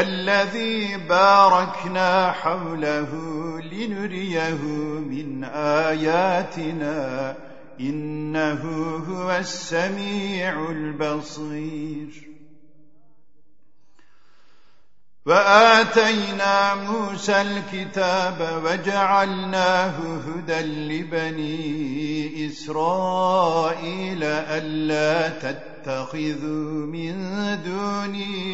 الذي باركنا حوله لنريه من آياتنا إنه هو السميع البصير. وآتينا موسى الكتاب وجعلناه هدى لبني إسرائيل ألا تتخذوا من دوني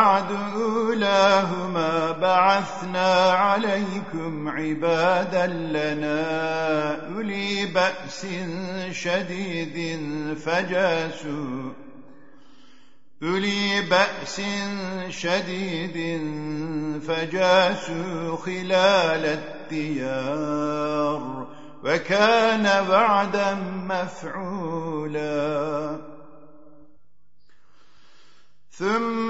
بعد أولاهما بعثنا عليكم عبادا لنا أولي بأس شديد فجاسوا أولي بأس شديد فجاسوا خلال الديار وكان بعدا مفعولا. ثم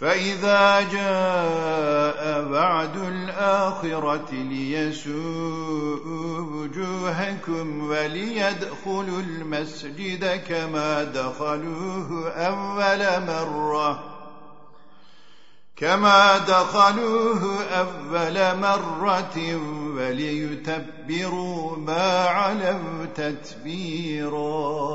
فإذا جاء بعد الآخرة ليسوءوا وجوهكم وليدخلوا المسجد كما دخلوه أول مرة. كما دخلوه أول مرة وليتبروا ما علوا تتبيراً.